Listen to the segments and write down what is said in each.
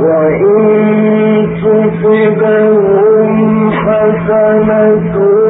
وإن تصبهم حسنتهم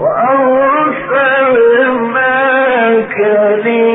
وأرسل ما كريم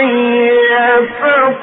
منهم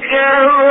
go.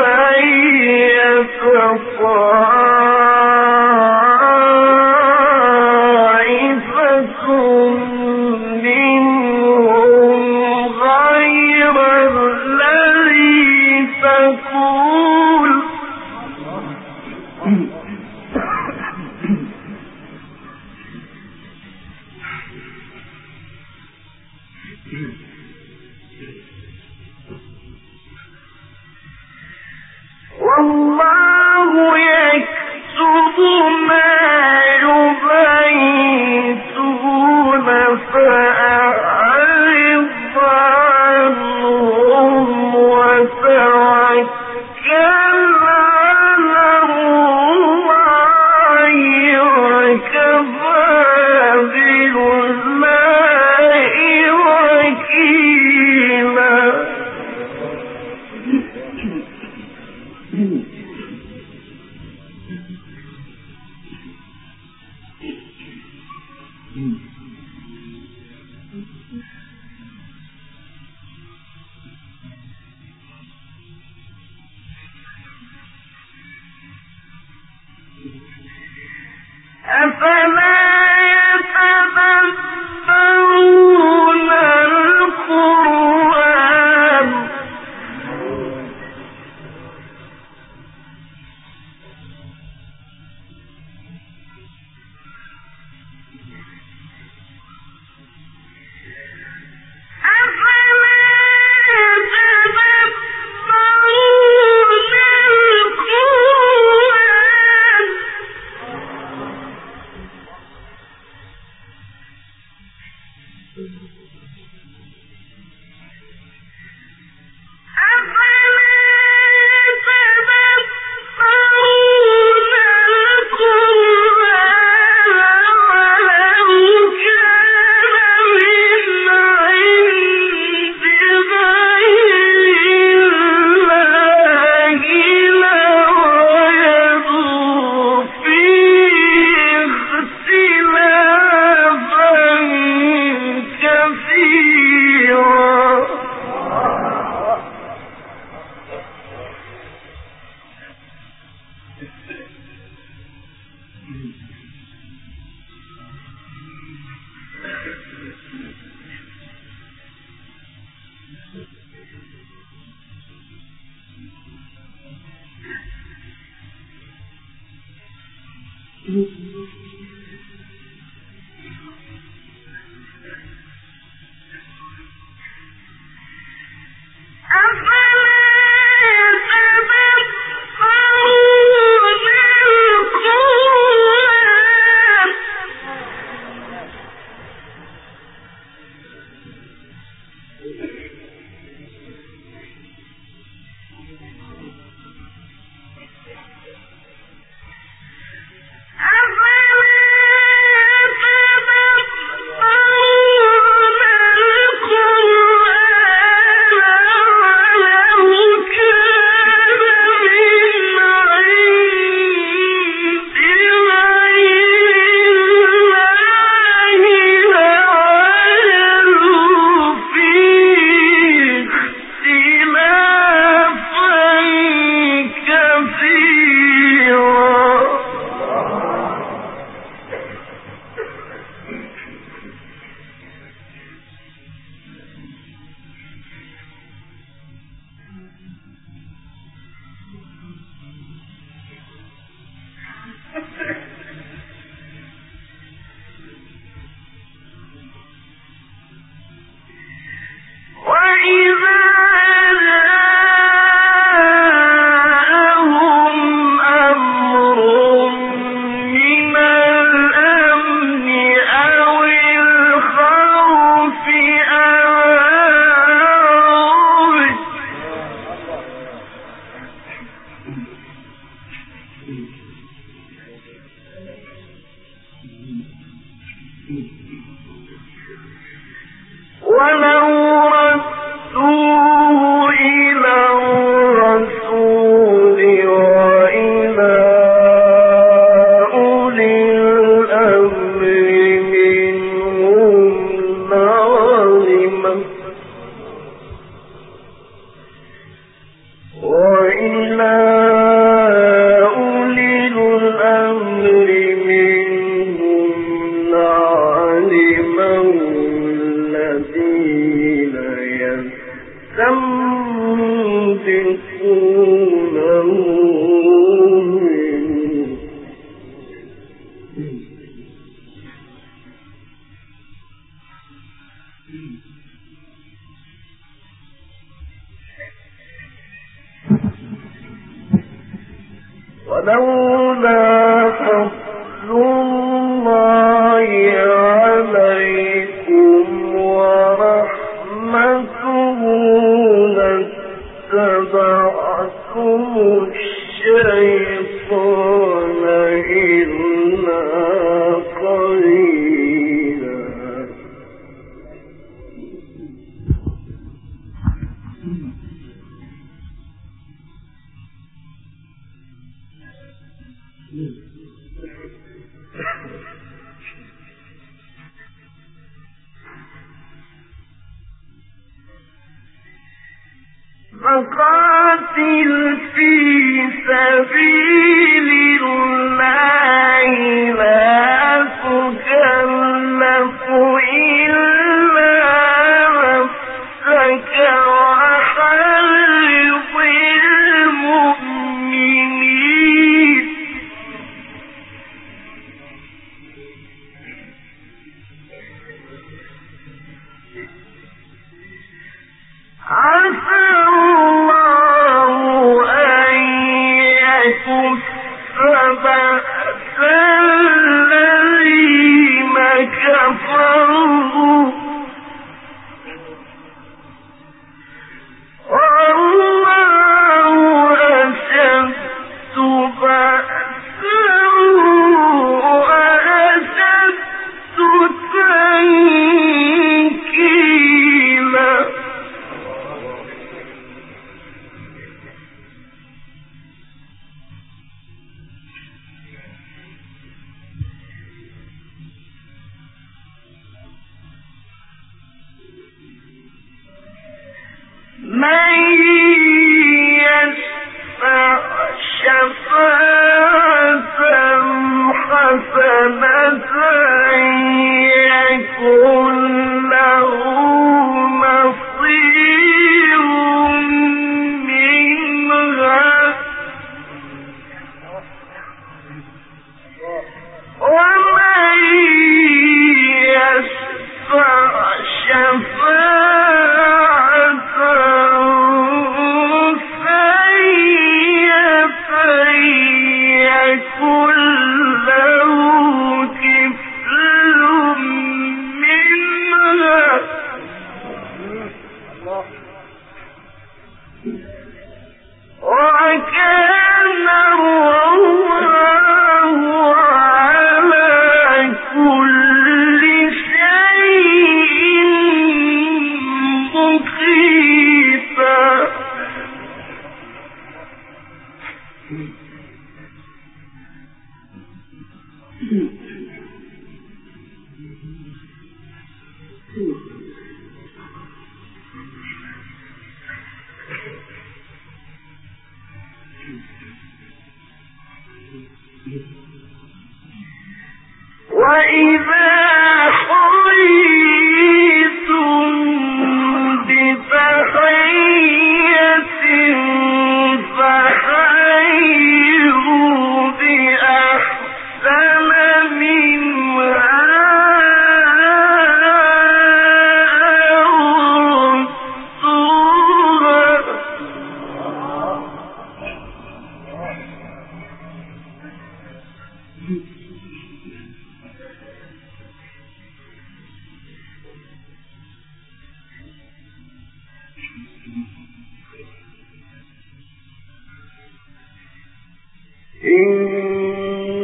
ولولا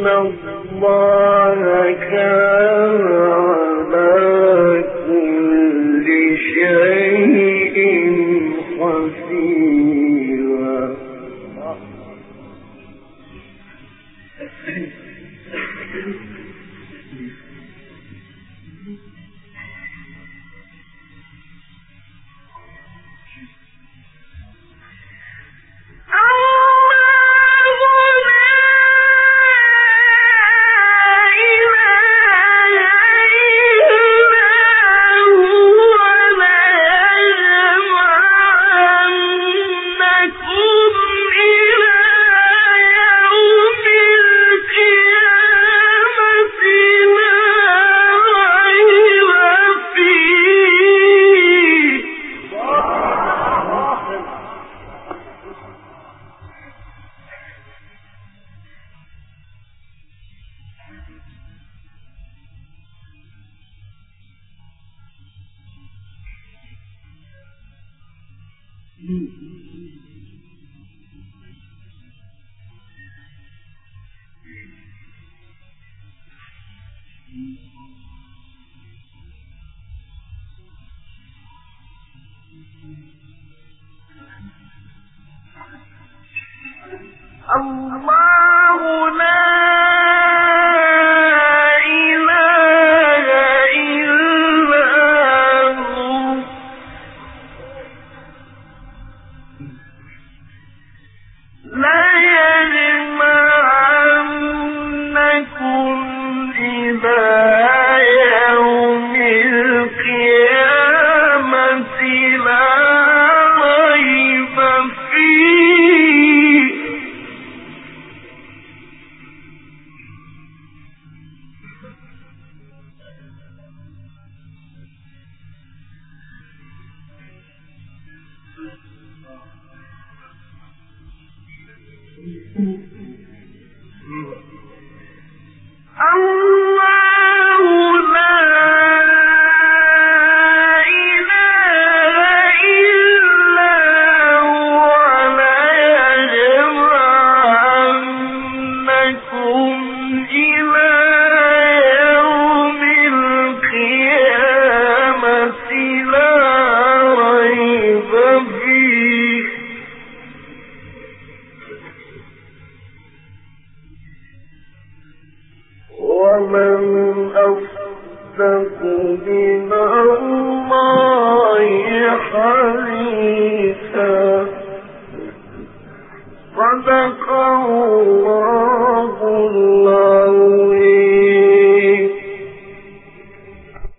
الله كان